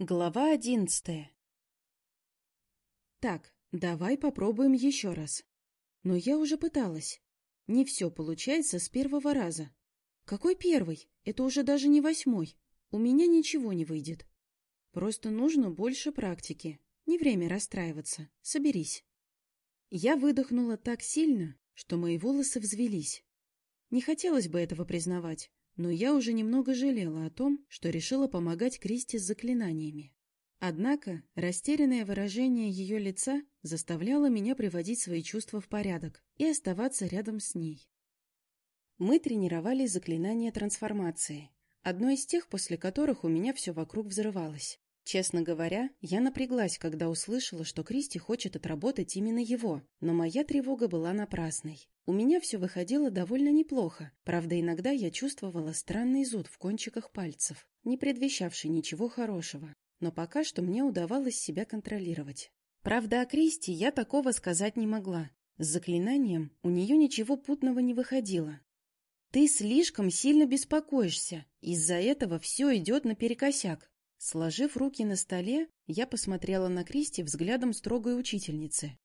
Глава одиннадцатая Так, давай попробуем еще раз. Но я уже пыталась. Не все получается с первого раза. Какой первый? Это уже даже не восьмой. У меня ничего не выйдет. Просто нужно больше практики. Не время расстраиваться. Соберись. Я выдохнула так сильно, что мои волосы взвелись. Не хотелось бы этого признавать, но я уже немного жалела о том, что решила помогать Кристи с заклинаниями. Однако растерянное выражение ее лица заставляло меня приводить свои чувства в порядок и оставаться рядом с ней. Мы тренировали заклинание трансформации, одно из тех, после которых у меня все вокруг взрывалось. Честно говоря, я напряглась, когда услышала, что Кристи хочет отработать именно его, но моя тревога была напрасной. У меня все выходило довольно неплохо, правда, иногда я чувствовала странный зуд в кончиках пальцев, не предвещавший ничего хорошего, но пока что мне удавалось себя контролировать. Правда, о Кристи я такого сказать не могла. С заклинанием у нее ничего путного не выходило. «Ты слишком сильно беспокоишься, из-за этого все идет наперекосяк», Сложив руки на столе, я посмотрела на Кристи взглядом строгой учительницы.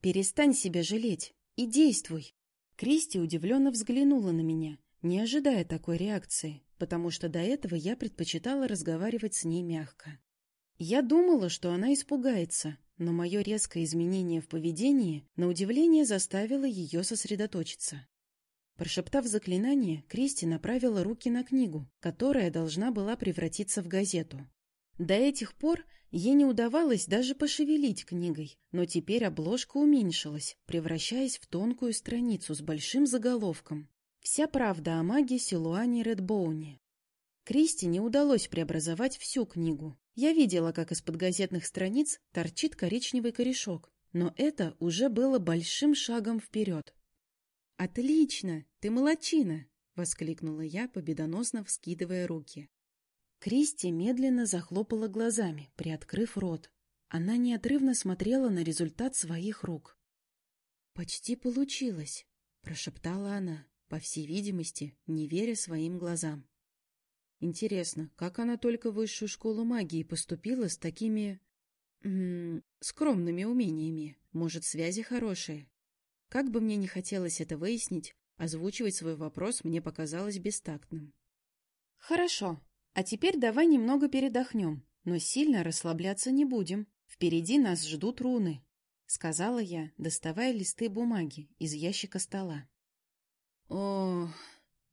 «Перестань себя жалеть и действуй!» Кристи удивленно взглянула на меня, не ожидая такой реакции, потому что до этого я предпочитала разговаривать с ней мягко. Я думала, что она испугается, но мое резкое изменение в поведении, на удивление, заставило ее сосредоточиться. Прошептав заклинание, Кристи направила руки на книгу, которая должна была превратиться в газету. До этих пор ей не удавалось даже пошевелить книгой, но теперь обложка уменьшилась, превращаясь в тонкую страницу с большим заголовком. Вся правда о маге Силуане Редбоуне. Кристи не удалось преобразовать всю книгу. Я видела, как из-под газетных страниц торчит коричневый корешок, но это уже было большим шагом вперед. «Отлично! Ты молочина!» — воскликнула я, победоносно вскидывая руки. Кристи медленно захлопала глазами, приоткрыв рот. Она неотрывно смотрела на результат своих рук. «Почти получилось», — прошептала она, по всей видимости, не веря своим глазам. «Интересно, как она только в высшую школу магии поступила с такими... М -м, скромными умениями? Может, связи хорошие? Как бы мне не хотелось это выяснить, озвучивать свой вопрос мне показалось бестактным». «Хорошо», а теперь давай немного передохнем, но сильно расслабляться не будем. Впереди нас ждут руны, — сказала я, доставая листы бумаги из ящика стола. О,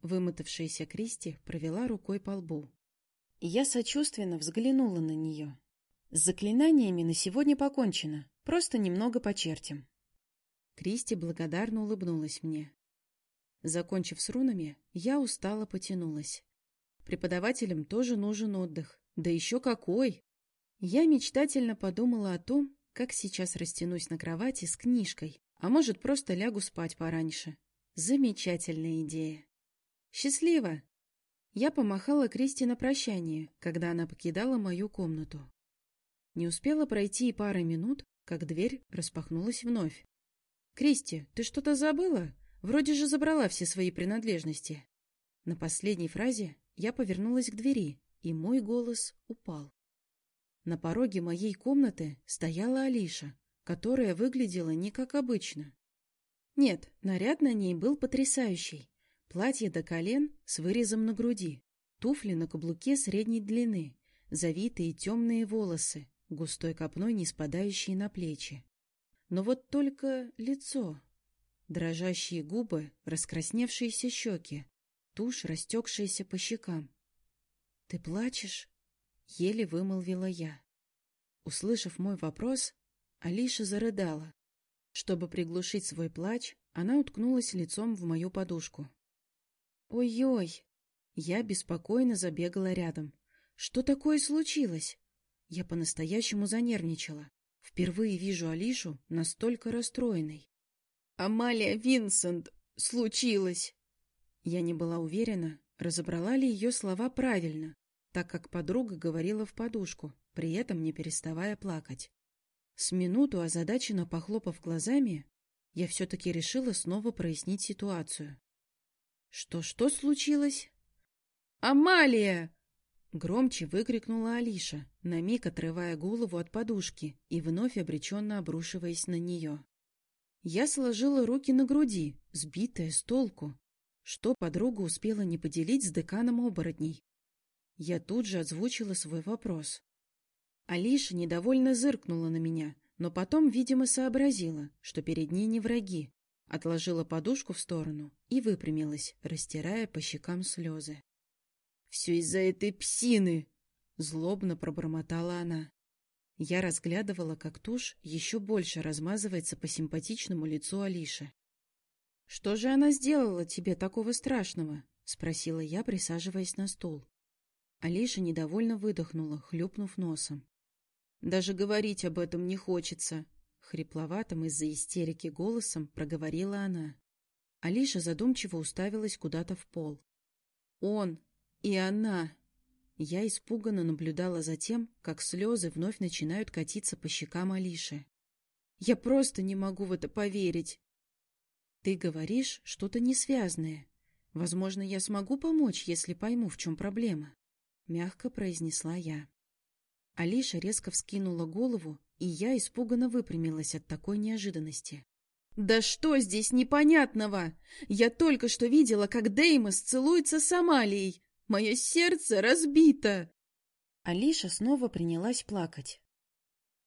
вымотавшаяся Кристи провела рукой по лбу. Я сочувственно взглянула на нее. С заклинаниями на сегодня покончено, просто немного почертим. Кристи благодарно улыбнулась мне. Закончив с рунами, я устало потянулась. Преподавателям тоже нужен отдых. Да еще какой! Я мечтательно подумала о том, как сейчас растянусь на кровати с книжкой, а может, просто лягу спать пораньше. Замечательная идея. Счастливо! Я помахала Кристи на прощание, когда она покидала мою комнату. Не успела пройти и пары минут, как дверь распахнулась вновь. «Кристи, ты что-то забыла? Вроде же забрала все свои принадлежности». На последней фразе я повернулась к двери, и мой голос упал. На пороге моей комнаты стояла Алиша, которая выглядела не как обычно. Нет, наряд на ней был потрясающий. Платье до колен с вырезом на груди, туфли на каблуке средней длины, завитые темные волосы, густой копной не спадающие на плечи. Но вот только лицо. Дрожащие губы, раскрасневшиеся щеки, тушь, растекшаяся по щекам. — Ты плачешь? — еле вымолвила я. Услышав мой вопрос, Алиша зарыдала. Чтобы приглушить свой плач, она уткнулась лицом в мою подушку. «Ой-ой!» Я беспокойно забегала рядом. «Что такое случилось?» Я по-настоящему занервничала. Впервые вижу Алишу настолько расстроенной. «Амалия Винсент! Случилось!» Я не была уверена, разобрала ли ее слова правильно, так как подруга говорила в подушку, при этом не переставая плакать. С минуту озадаченно похлопав глазами, я все-таки решила снова прояснить ситуацию. «Что, что случилось?» «Амалия!» Громче выкрикнула Алиша, на миг отрывая голову от подушки и вновь обреченно обрушиваясь на нее. Я сложила руки на груди, сбитая с толку. Что подруга успела не поделить с деканом оборотней? Я тут же озвучила свой вопрос. Алиша недовольно зыркнула на меня, но потом, видимо, сообразила, что перед ней не враги, отложила подушку в сторону и выпрямилась, растирая по щекам слезы. — Все из-за этой псины! — злобно пробормотала она. Я разглядывала, как тушь еще больше размазывается по симпатичному лицу Алиши. — Что же она сделала тебе такого страшного? — спросила я, присаживаясь на стул. Алиша недовольно выдохнула, хлюпнув носом. — Даже говорить об этом не хочется, — хрипловатым из-за истерики голосом проговорила она. Алиша задумчиво уставилась куда-то в пол. — Он и она я испуганно наблюдала за тем, как слезы вновь начинают катиться по щекам Алиши. «Я просто не могу в это поверить!» «Ты говоришь что-то несвязное. Возможно, я смогу помочь, если пойму, в чем проблема», — мягко произнесла я. Алиша резко вскинула голову, и я испуганно выпрямилась от такой неожиданности. «Да что здесь непонятного? Я только что видела, как Деймос целуется с Амалией. Мое сердце разбито!» Алиша снова принялась плакать.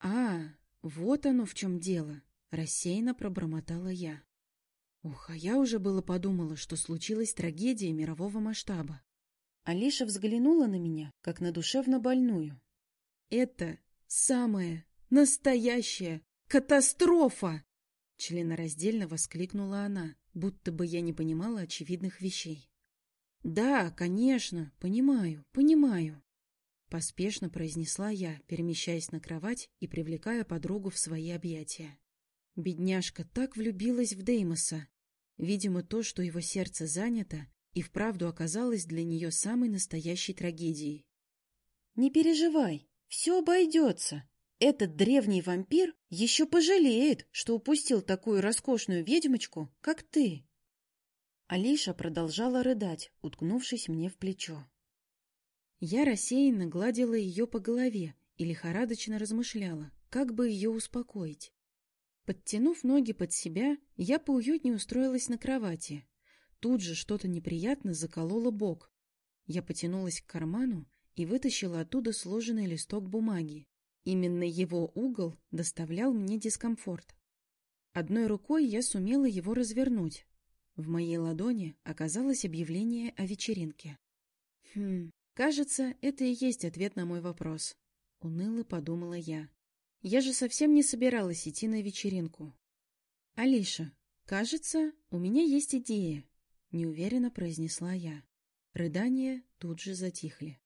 «А, вот оно в чем дело!» — рассеянно пробормотала я. Ух, а я уже было подумала, что случилась трагедия мирового масштаба. Алиша взглянула на меня, как на душевно больную. «Это самая настоящая катастрофа!» Членораздельно воскликнула она, будто бы я не понимала очевидных вещей. «Да, конечно, понимаю, понимаю», — поспешно произнесла я, перемещаясь на кровать и привлекая подругу в свои объятия. Бедняжка так влюбилась в Деймоса. Видимо, то, что его сердце занято, и вправду оказалось для нее самой настоящей трагедией. «Не переживай, все обойдется. Этот древний вампир еще пожалеет, что упустил такую роскошную ведьмочку, как ты». Алиша продолжала рыдать, уткнувшись мне в плечо. Я рассеянно гладила ее по голове и лихорадочно размышляла, как бы ее успокоить. Подтянув ноги под себя, я поуютнее устроилась на кровати. Тут же что-то неприятно закололо бок. Я потянулась к карману и вытащила оттуда сложенный листок бумаги. Именно его угол доставлял мне дискомфорт. Одной рукой я сумела его развернуть, в моей ладони оказалось объявление о вечеринке. Хм, кажется, это и есть ответ на мой вопрос. Уныло подумала я. Я же совсем не собиралась идти на вечеринку. Алиша, кажется, у меня есть идея, неуверенно произнесла я. Рыдания тут же затихли.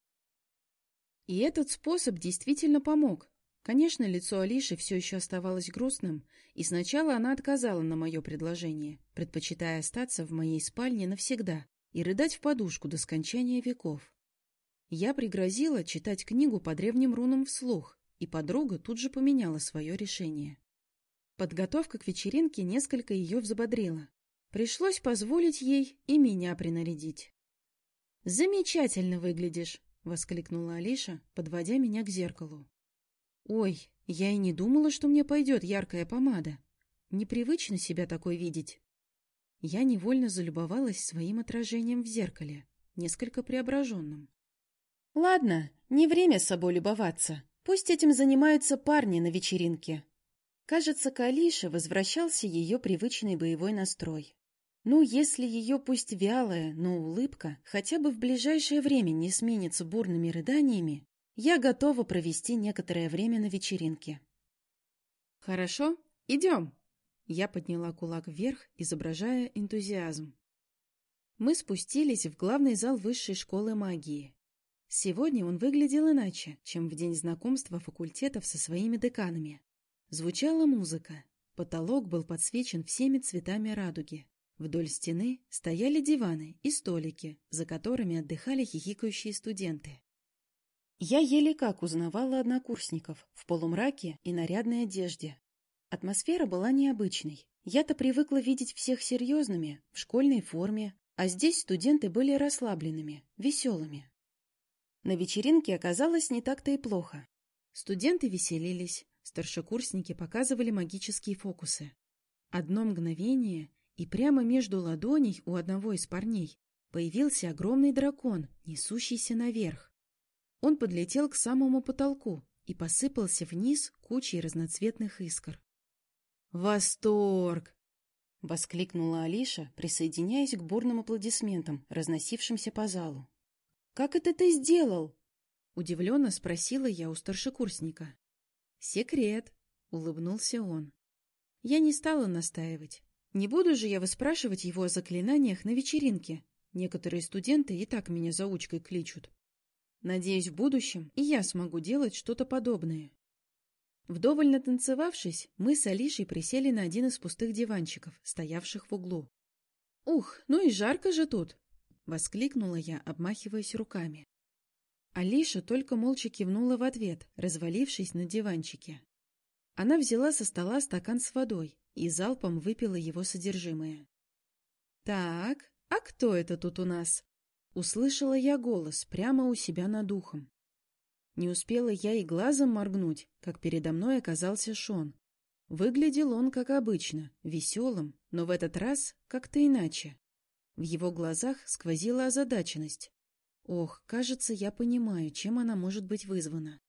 И этот способ действительно помог. Конечно, лицо Алиши все еще оставалось грустным, и сначала она отказала на мое предложение, предпочитая остаться в моей спальне навсегда и рыдать в подушку до скончания веков. Я пригрозила читать книгу по древним рунам вслух, и подруга тут же поменяла свое решение. Подготовка к вечеринке несколько ее взбодрила. Пришлось позволить ей и меня принарядить. «Замечательно выглядишь!» — воскликнула Алиша, подводя меня к зеркалу. Ой, я и не думала, что мне пойдет яркая помада. Непривычно себя такой видеть. Я невольно залюбовалась своим отражением в зеркале, несколько преображенным. Ладно, не время с собой любоваться. Пусть этим занимаются парни на вечеринке. Кажется, к Алише возвращался ее привычный боевой настрой. Ну, если ее пусть вялая, но улыбка хотя бы в ближайшее время не сменится бурными рыданиями, я готова провести некоторое время на вечеринке. Хорошо, идем. Я подняла кулак вверх, изображая энтузиазм. Мы спустились в главный зал высшей школы магии. Сегодня он выглядел иначе, чем в день знакомства факультетов со своими деканами. Звучала музыка. Потолок был подсвечен всеми цветами радуги. Вдоль стены стояли диваны и столики, за которыми отдыхали хихикающие студенты. Я еле как узнавала однокурсников в полумраке и нарядной одежде. Атмосфера была необычной. Я-то привыкла видеть всех серьезными, в школьной форме, а здесь студенты были расслабленными, веселыми. На вечеринке оказалось не так-то и плохо. Студенты веселились, старшекурсники показывали магические фокусы. Одно мгновение, и прямо между ладоней у одного из парней появился огромный дракон, несущийся наверх. Он подлетел к самому потолку и посыпался вниз кучей разноцветных искр. «Восторг!» — воскликнула Алиша, присоединяясь к бурным аплодисментам, разносившимся по залу. «Как это ты сделал?» — удивленно спросила я у старшекурсника. «Секрет», — улыбнулся он. Я не стала настаивать. Не буду же я выспрашивать его о заклинаниях на вечеринке. Некоторые студенты и так меня заучкой кличут. Надеюсь, в будущем и я смогу делать что-то подобное. Вдоволь натанцевавшись, мы с Алишей присели на один из пустых диванчиков, стоявших в углу. «Ух, ну и жарко же тут!» — воскликнула я, обмахиваясь руками. Алиша только молча кивнула в ответ, развалившись на диванчике. Она взяла со стола стакан с водой и залпом выпила его содержимое. «Так, а кто это тут у нас?» Услышала я голос прямо у себя над ухом. Не успела я и глазом моргнуть, как передо мной оказался Шон. Выглядел он, как обычно, веселым, но в этот раз как-то иначе. В его глазах сквозила озадаченность. Ох, кажется, я понимаю, чем она может быть вызвана.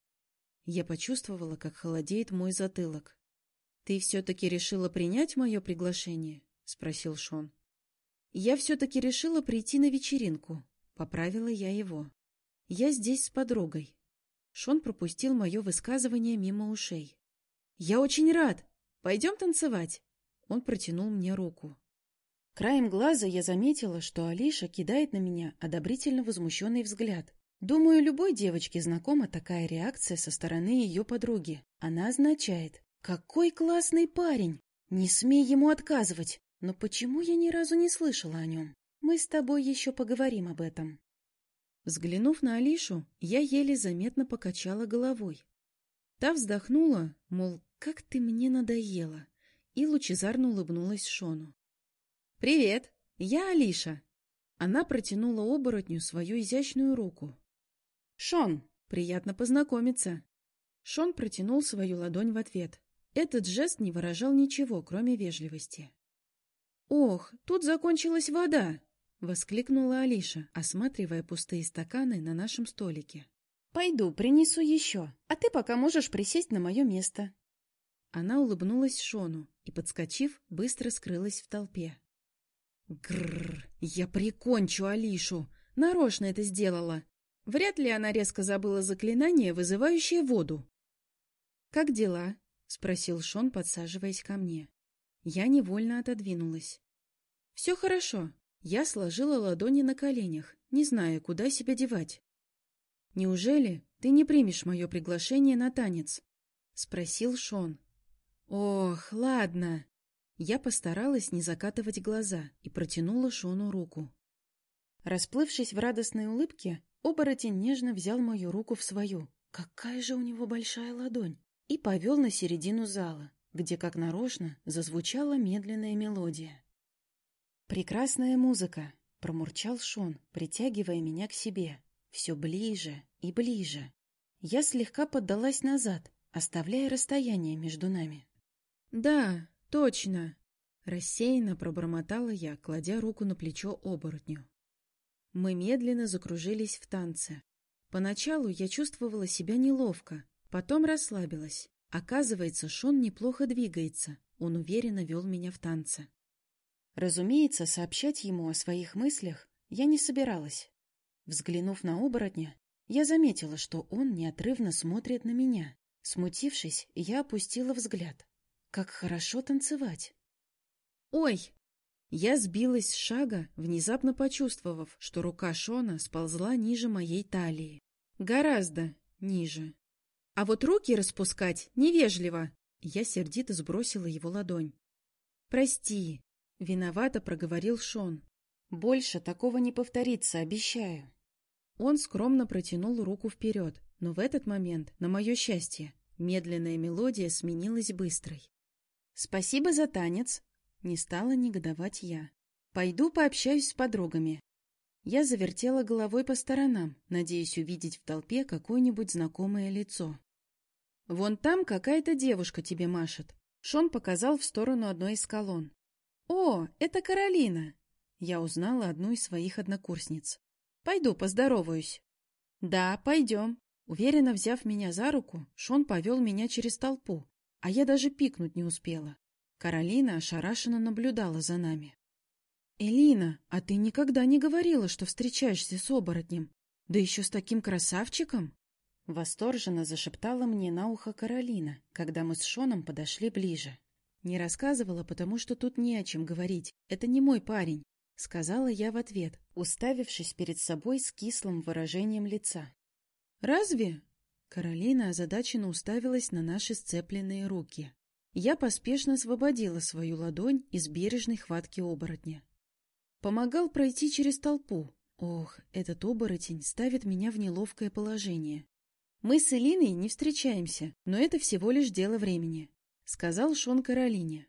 Я почувствовала, как холодеет мой затылок. — Ты все-таки решила принять мое приглашение? — спросил Шон. — Я все-таки решила прийти на вечеринку, — поправила я его. — Я здесь с подругой. Шон пропустил мое высказывание мимо ушей. — Я очень рад! Пойдем танцевать! Он протянул мне руку. Краем глаза я заметила, что Алиша кидает на меня одобрительно возмущенный взгляд. Думаю, любой девочке знакома такая реакция со стороны ее подруги. Она означает «Какой классный парень! Не смей ему отказывать!» Но почему я ни разу не слышала о нем? Мы с тобой еще поговорим об этом. Взглянув на Алишу, я еле заметно покачала головой. Та вздохнула, мол, как ты мне надоела, и лучезарно улыбнулась Шону. «Привет, я Алиша». Она протянула оборотню свою изящную руку. «Шон, приятно познакомиться». Шон протянул свою ладонь в ответ. Этот жест не выражал ничего, кроме вежливости. «Ох, тут закончилась вода!» — воскликнула Алиша, осматривая пустые стаканы на нашем столике. «Пойду, принесу еще, а ты пока можешь присесть на мое место». Она улыбнулась Шону и, подскочив, быстро скрылась в толпе. Грррр, я прикончу Алишу. Нарочно это сделала. Вряд ли она резко забыла заклинание, вызывающее воду. «Как дела?» — спросил Шон, подсаживаясь ко мне. Я невольно отодвинулась. «Все хорошо». Я сложила ладони на коленях, не зная, куда себя девать. «Неужели ты не примешь мое приглашение на танец?» — спросил Шон. «Ох, ладно», я постаралась не закатывать глаза и протянула Шону руку. Расплывшись в радостной улыбке, оборотень нежно взял мою руку в свою. Какая же у него большая ладонь! И повел на середину зала, где, как нарочно, зазвучала медленная мелодия. «Прекрасная музыка!» — промурчал Шон, притягивая меня к себе. Все ближе и ближе. Я слегка поддалась назад, оставляя расстояние между нами. «Да, «Точно!» — рассеянно пробормотала я, кладя руку на плечо оборотню. Мы медленно закружились в танце. Поначалу я чувствовала себя неловко, потом расслабилась. Оказывается, Шон неплохо двигается, он уверенно вел меня в танце. Разумеется, сообщать ему о своих мыслях я не собиралась. Взглянув на оборотня, я заметила, что он неотрывно смотрит на меня. Смутившись, я опустила взгляд. Как хорошо танцевать! Ой! Я сбилась с шага, внезапно почувствовав, что рука Шона сползла ниже моей талии. Гораздо ниже. А вот руки распускать невежливо. Я сердито сбросила его ладонь. «Прости», — виновато проговорил Шон. «Больше такого не повторится, обещаю». Он скромно протянул руку вперед, но в этот момент, на мое счастье, медленная мелодия сменилась быстрой. «Спасибо за танец», — не стала негодовать я. «Пойду пообщаюсь с подругами». Я завертела головой по сторонам, надеясь увидеть в толпе какое-нибудь знакомое лицо. «Вон там какая-то девушка тебе машет», — Шон показал в сторону одной из колонн. «О, это Каролина!» Я узнала одну из своих однокурсниц. «Пойду поздороваюсь». «Да, пойдем». Уверенно взяв меня за руку, Шон повел меня через толпу, а я даже пикнуть не успела. Каролина ошарашенно наблюдала за нами. «Элина, а ты никогда не говорила, что встречаешься с оборотнем? Да еще с таким красавчиком!» Восторженно зашептала мне на ухо Каролина, когда мы с Шоном подошли ближе. «Не рассказывала, потому что тут не о чем говорить. Это не мой парень», — сказала я в ответ, уставившись перед собой с кислым выражением лица. «Разве?» Каролина озадаченно уставилась на наши сцепленные руки. Я поспешно освободила свою ладонь из бережной хватки оборотня. Помогал пройти через толпу. Ох, этот оборотень ставит меня в неловкое положение. Мы с Элиной не встречаемся, но это всего лишь дело времени, — сказал Шон Каролине.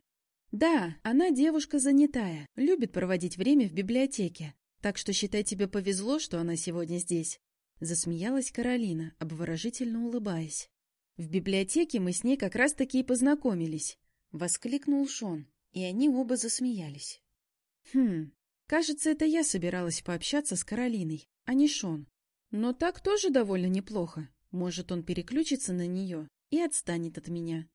Да, она девушка занятая, любит проводить время в библиотеке, так что считай тебе повезло, что она сегодня здесь. Засмеялась Каролина, обворожительно улыбаясь. В библиотеке мы с ней как раз-таки и познакомились. Воскликнул Шон, и они оба засмеялись. Хм, Кажется, это я собиралась пообщаться с Каролиной, а не Шон. Но так тоже довольно неплохо. Может, он переключится на нее и отстанет от меня.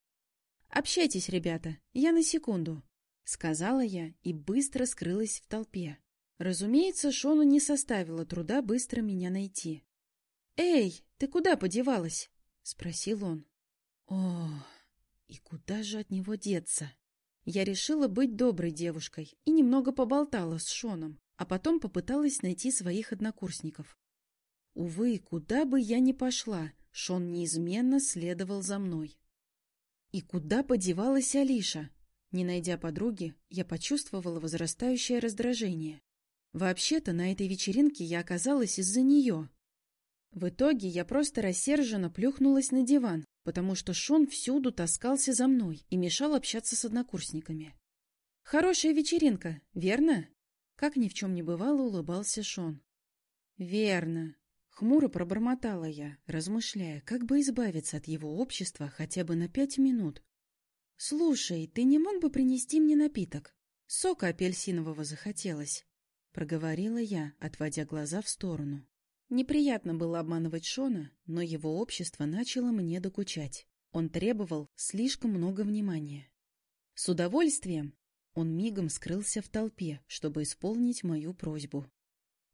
«Общайтесь, ребята, я на секунду», — сказала я и быстро скрылась в толпе. Разумеется, Шону не составило труда быстро меня найти. «Эй, ты куда подевалась?» — спросил он. «О, и куда же от него деться?» Я решила быть доброй девушкой и немного поболтала с Шоном, а потом попыталась найти своих однокурсников. Увы, куда бы я ни пошла, Шон неизменно следовал за мной. И куда подевалась Алиша? Не найдя подруги, я почувствовала возрастающее раздражение. Вообще-то на этой вечеринке я оказалась из-за нее. В итоге я просто рассерженно плюхнулась на диван, потому что Шон всюду таскался за мной и мешал общаться с однокурсниками. «Хорошая вечеринка, верно?» Как ни в чем не бывало, улыбался Шон. «Верно», — хмуро пробормотала я, размышляя, как бы избавиться от его общества хотя бы на пять минут. «Слушай, ты не мог бы принести мне напиток? Сока апельсинового захотелось», — проговорила я, отводя глаза в сторону. Неприятно было обманывать Шона, но его общество начало мне докучать. Он требовал слишком много внимания. С удовольствием он мигом скрылся в толпе, чтобы исполнить мою просьбу.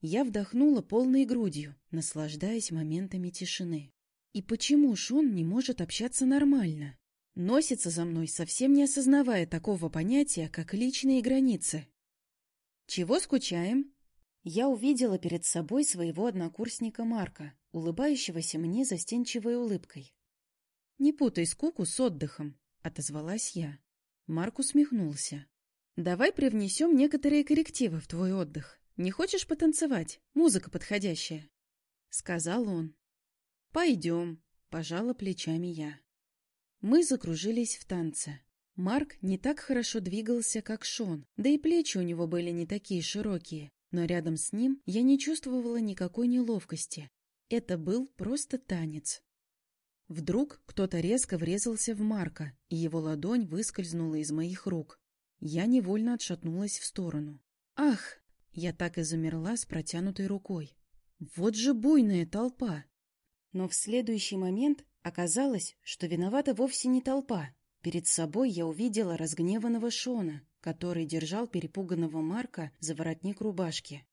Я вдохнула полной грудью, наслаждаясь моментами тишины. И почему Шон не может общаться нормально? Носится за мной, совсем не осознавая такого понятия, как личные границы. «Чего скучаем?» Я увидела перед собой своего однокурсника Марка, улыбающегося мне застенчивой улыбкой. «Не путай скуку с отдыхом», — отозвалась я. Марк усмехнулся. «Давай привнесем некоторые коррективы в твой отдых. Не хочешь потанцевать? Музыка подходящая», — сказал он. «Пойдем», — пожала плечами я. Мы закружились в танце. Марк не так хорошо двигался, как Шон, да и плечи у него были не такие широкие, но рядом с ним я не чувствовала никакой неловкости. Это был просто танец. Вдруг кто-то резко врезался в Марка, и его ладонь выскользнула из моих рук. Я невольно отшатнулась в сторону. «Ах!» Я так и замерла с протянутой рукой. Вот же буйная толпа! Но в следующий момент оказалось, что виновата вовсе не толпа. Перед собой я увидела разгневанного Шона, который держал перепуганного Марка за воротник рубашки.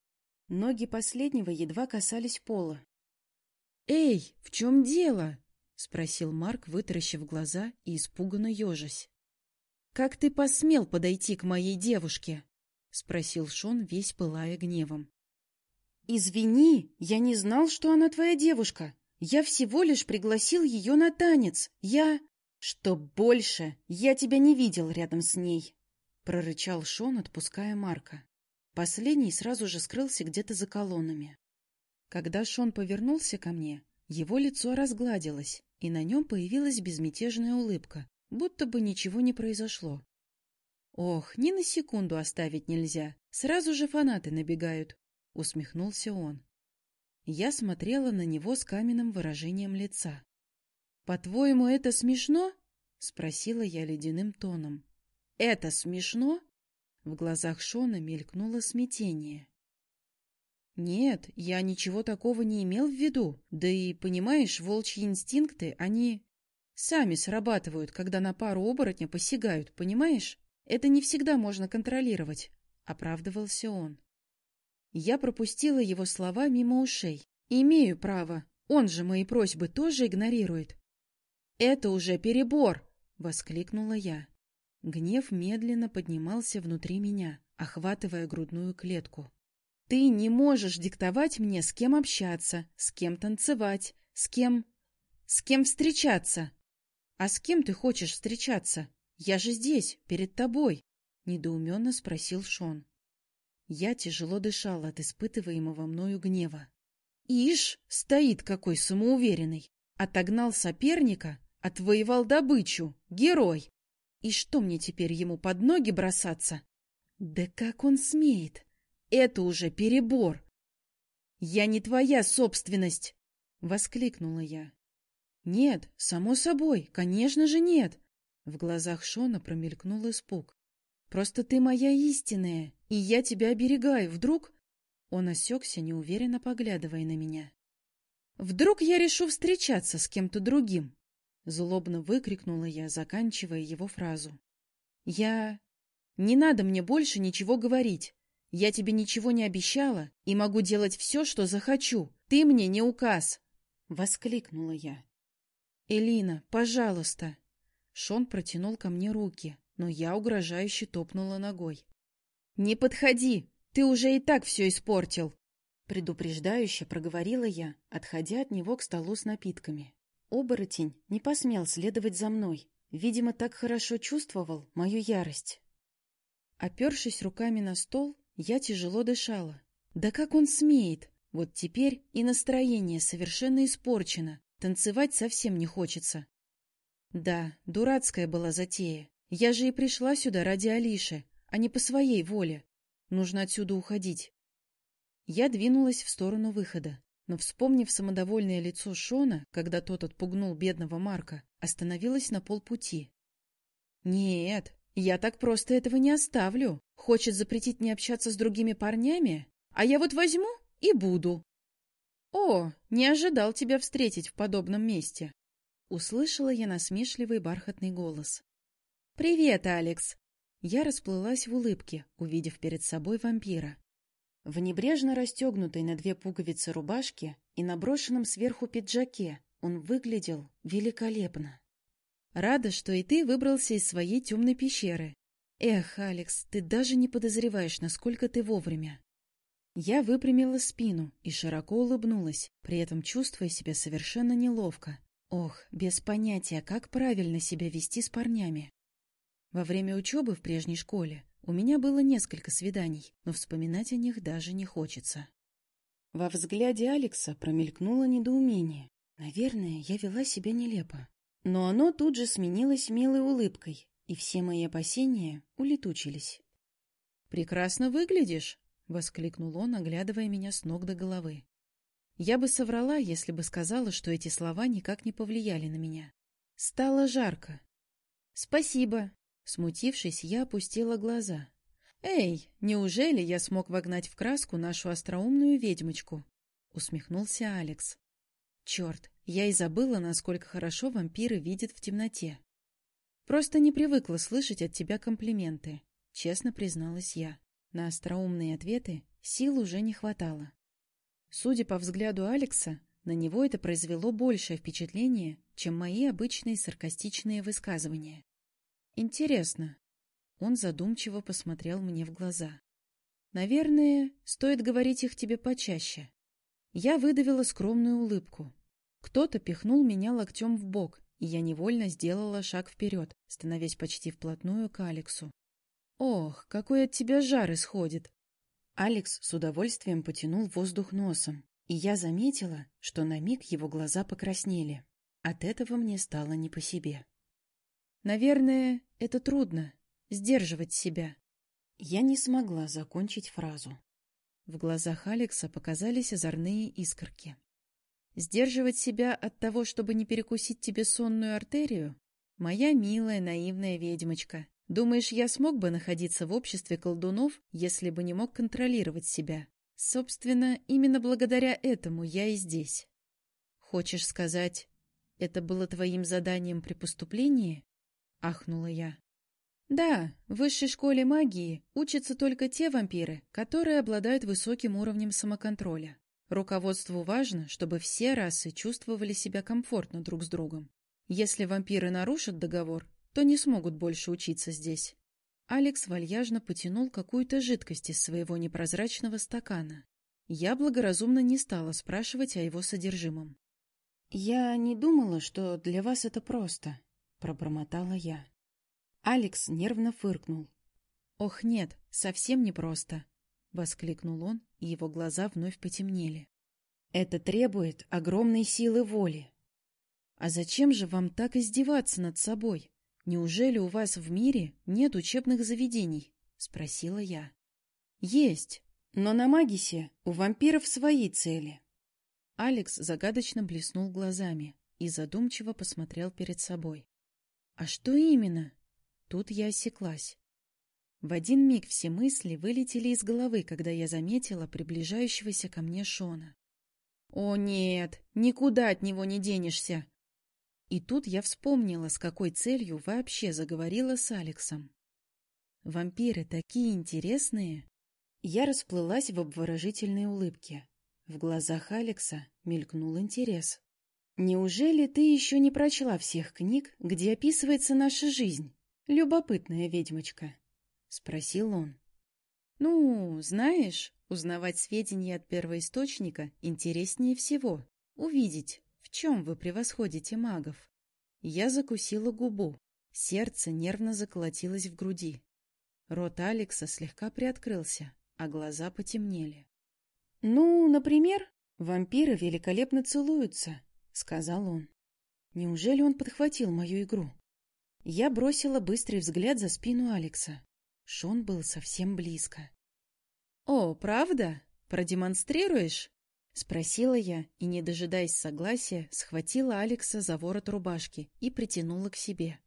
Ноги последнего едва касались пола. «Эй, в чем дело?» — спросил Марк, вытаращив глаза и испуганно ежась. «Как ты посмел подойти к моей девушке?» — спросил Шон, весь пылая гневом. «Извини, я не знал, что она твоя девушка. Я всего лишь пригласил ее на танец. Я...» «Что больше, я тебя не видел рядом с ней», — прорычал Шон, отпуская Марка. Последний сразу же скрылся где-то за колоннами. Когда Шон повернулся ко мне, его лицо разгладилось, и на нем появилась безмятежная улыбка, будто бы ничего не произошло. Ох, ни на секунду оставить нельзя, сразу же фанаты набегают. — усмехнулся он. Я смотрела на него с каменным выражением лица. «По-твоему, это смешно?» — спросила я ледяным тоном. «Это смешно?» В глазах Шона мелькнуло смятение. «Нет, я ничего такого не имел в виду. Да и, понимаешь, волчьи инстинкты, они сами срабатывают, когда на пару оборотня посягают, понимаешь? Это не всегда можно контролировать», — оправдывался он. Я пропустила его слова мимо ушей. «Имею право. Он же мои просьбы тоже игнорирует. «Это уже перебор!» — воскликнула я. Гнев медленно поднимался внутри меня, охватывая грудную клетку. «Ты не можешь диктовать мне, с кем общаться, с кем танцевать, с кем... с кем встречаться!» «А с кем ты хочешь встречаться? Я же здесь, перед тобой!» — недоуменно спросил Шон. Я тяжело дышала от испытываемого мною гнева. «Ишь, стоит какой самоуверенный! Отогнал соперника, Отвоевал добычу. Герой. И что мне теперь ему под ноги бросаться? Да как он смеет? Это уже перебор. Я не твоя собственность, воскликнула я. Нет, само собой, конечно же нет. В глазах Шона промелькнул испуг. Просто ты моя истинная, и я тебя оберегаю. Вдруг... Он осекся, неуверенно поглядывая на меня. Вдруг я решу встречаться с кем-то другим? Злобно выкрикнула я, заканчивая его фразу. «Я... Не надо мне больше ничего говорить. Я тебе ничего не обещала и могу делать все, что захочу. Ты мне не указ!» Воскликнула я. «Элина, пожалуйста!» Шон протянул ко мне руки, но я угрожающе топнула ногой. «Не подходи! Ты уже и так все испортил!» Предупреждающе проговорила я, отходя от него к столу с напитками. Оборотень не посмел следовать за мной. Видимо, так хорошо чувствовал мою ярость. Опершись руками на стол, я тяжело дышала. Да как он смеет? Вот теперь и настроение совершенно испорчено. Танцевать совсем не хочется. Да, дурацкая была затея. Я же и пришла сюда ради Алиши, а не по своей воле. Нужно отсюда уходить. Я двинулась в сторону выхода но, вспомнив самодовольное лицо Шона, когда тот отпугнул бедного Марка, остановилась на полпути. «Нет, я так просто этого не оставлю. Хочет запретить мне общаться с другими парнями? А я вот возьму и буду». «О, не ожидал тебя встретить в подобном месте!» Услышала я насмешливый бархатный голос. «Привет, Алекс!» Я расплылась в улыбке, увидев перед собой вампира. В небрежно расстегнутой на две пуговицы рубашке и наброшенном сверху пиджаке он выглядел великолепно. Рада, что и ты выбрался из своей темной пещеры. Эх, Алекс, ты даже не подозреваешь, насколько ты вовремя. Я выпрямила спину и широко улыбнулась, при этом чувствуя себя совершенно неловко. Ох, без понятия, как правильно себя вести с парнями. Во время учебы в прежней школе у меня было несколько свиданий, но вспоминать о них даже не хочется. Во взгляде Алекса промелькнуло недоумение. Наверное, я вела себя нелепо. Но оно тут же сменилось милой улыбкой, и все мои опасения улетучились. «Прекрасно выглядишь!» — воскликнул он, оглядывая меня с ног до головы. Я бы соврала, если бы сказала, что эти слова никак не повлияли на меня. Стало жарко. «Спасибо!» Смутившись, я опустила глаза. «Эй, неужели я смог вогнать в краску нашу остроумную ведьмочку?» — усмехнулся Алекс. «Черт, я и забыла, насколько хорошо вампиры видят в темноте. Просто не привыкла слышать от тебя комплименты», — честно призналась я. На остроумные ответы сил уже не хватало. Судя по взгляду Алекса, на него это произвело большее впечатление, чем мои обычные саркастичные высказывания. Интересно. Он задумчиво посмотрел мне в глаза. Наверное, стоит говорить их тебе почаще. Я выдавила скромную улыбку. Кто-то пихнул меня локтем в бок, и я невольно сделала шаг вперед, становясь почти вплотную к Алексу. «Ох, какой от тебя жар исходит!» Алекс с удовольствием потянул воздух носом, и я заметила, что на миг его глаза покраснели. От этого мне стало не по себе. Наверное, это трудно — сдерживать себя. Я не смогла закончить фразу. В глазах Алекса показались озорные искорки. Сдерживать себя от того, чтобы не перекусить тебе сонную артерию? Моя милая наивная ведьмочка. Думаешь, я смог бы находиться в обществе колдунов, если бы не мог контролировать себя? Собственно, именно благодаря этому я и здесь. Хочешь сказать, это было твоим заданием при поступлении? Ахнула я. Да, в высшей школе магии учатся только те вампиры, которые обладают высоким уровнем самоконтроля. Руководству важно, чтобы все расы чувствовали себя комфортно друг с другом. Если вампиры нарушат договор, то не смогут больше учиться здесь. Алекс вальяжно потянул какую-то жидкость из своего непрозрачного стакана. Я благоразумно не стала спрашивать о его содержимом. «Я не думала, что для вас это просто», — пробормотала я. Алекс нервно фыркнул. «Ох, нет, совсем не просто», — воскликнул он, и его глаза вновь потемнели. «Это требует огромной силы воли. А зачем же вам так издеваться над собой? Неужели у вас в мире нет учебных заведений?» — спросила я. «Есть, но на Магисе у вампиров свои цели». Алекс загадочно блеснул глазами и задумчиво посмотрел перед собой. «А что именно?» Тут я осеклась. В один миг все мысли вылетели из головы, когда я заметила приближающегося ко мне Шона. «О нет, никуда от него не денешься!» И тут я вспомнила, с какой целью вообще заговорила с Алексом. «Вампиры такие интересные!» Я расплылась в обворожительной улыбке. В глазах Алекса мелькнул интерес. «Неужели ты еще не прочла всех книг, где описывается наша жизнь?» «Любопытная ведьмочка», — спросил он. «Ну, знаешь, узнавать сведения от первоисточника интереснее всего. Увидеть, в чем вы превосходите магов». Я закусила губу. Сердце нервно заколотилось в груди. Рот Алекса слегка приоткрылся, а глаза потемнели. «Ну, например, вампиры великолепно целуются», — сказал он. «Неужели он подхватил мою игру?» Я бросила быстрый взгляд за спину Алекса. Шон был совсем близко. «О, правда? Продемонстрируешь?» — спросила я и, не дожидаясь согласия, схватила Алекса за ворот рубашки и притянула к себе.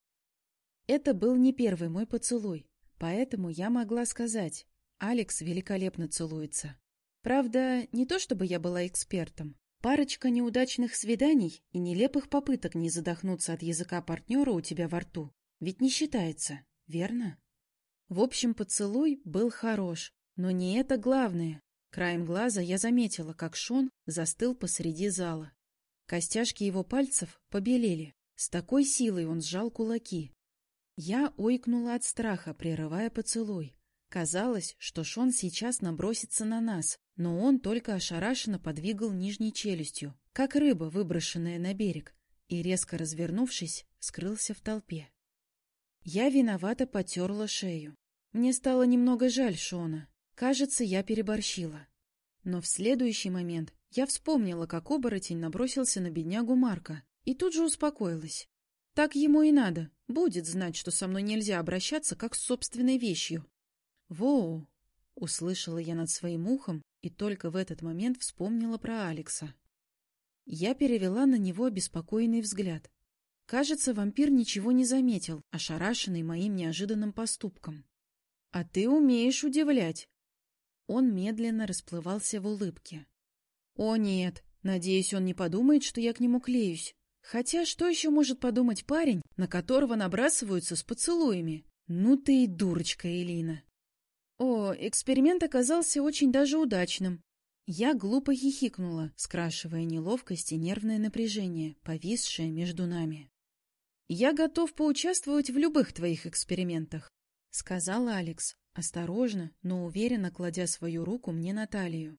Это был не первый мой поцелуй, поэтому я могла сказать, Алекс великолепно целуется. Правда, не то чтобы я была экспертом, Парочка неудачных свиданий и нелепых попыток не задохнуться от языка партнера у тебя во рту ведь не считается, верно? В общем, поцелуй был хорош, но не это главное. Краем глаза я заметила, как Шон застыл посреди зала. Костяшки его пальцев побелели. С такой силой он сжал кулаки. Я ойкнула от страха, прерывая поцелуй. Казалось, что Шон сейчас набросится на нас, но он только ошарашенно подвигал нижней челюстью, как рыба, выброшенная на берег, и, резко развернувшись, скрылся в толпе. Я виновато потерла шею. Мне стало немного жаль Шона. Кажется, я переборщила. Но в следующий момент я вспомнила, как оборотень набросился на беднягу Марка, и тут же успокоилась. Так ему и надо. Будет знать, что со мной нельзя обращаться, как с собственной вещью. «Воу!» — услышала я над своим ухом и только в этот момент вспомнила про Алекса. Я перевела на него обеспокоенный взгляд. Кажется, вампир ничего не заметил, ошарашенный моим неожиданным поступком. «А ты умеешь удивлять!» Он медленно расплывался в улыбке. «О нет, надеюсь, он не подумает, что я к нему клеюсь. Хотя что еще может подумать парень, на которого набрасываются с поцелуями? Ну ты и дурочка, Элина!» О, эксперимент оказался очень даже удачным. Я глупо хихикнула, скрашивая неловкость и нервное напряжение, повисшее между нами. «Я готов поучаствовать в любых твоих экспериментах», — сказал Алекс, осторожно, но уверенно кладя свою руку мне на талию.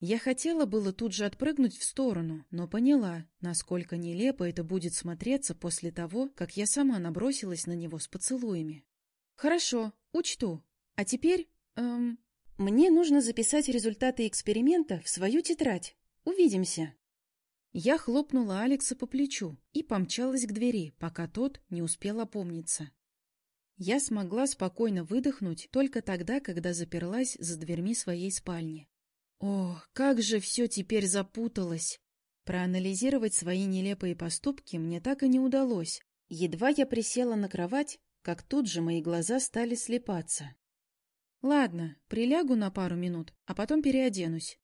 Я хотела было тут же отпрыгнуть в сторону, но поняла, насколько нелепо это будет смотреться после того, как я сама набросилась на него с поцелуями. «Хорошо, учту», а теперь... Эм, мне нужно записать результаты эксперимента в свою тетрадь. Увидимся. Я хлопнула Алекса по плечу и помчалась к двери, пока тот не успел опомниться. Я смогла спокойно выдохнуть только тогда, когда заперлась за дверьми своей спальни. О, как же все теперь запуталось! Проанализировать свои нелепые поступки мне так и не удалось. Едва я присела на кровать, как тут же мои глаза стали слепаться. Ладно, прилягу на пару минут, а потом переоденусь.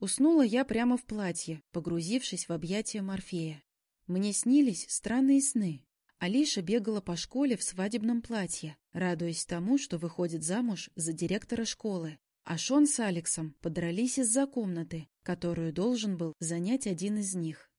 Уснула я прямо в платье, погрузившись в объятия Морфея. Мне снились странные сны. Алиша бегала по школе в свадебном платье, радуясь тому, что выходит замуж за директора школы. А Шон с Алексом подрались из-за комнаты, которую должен был занять один из них.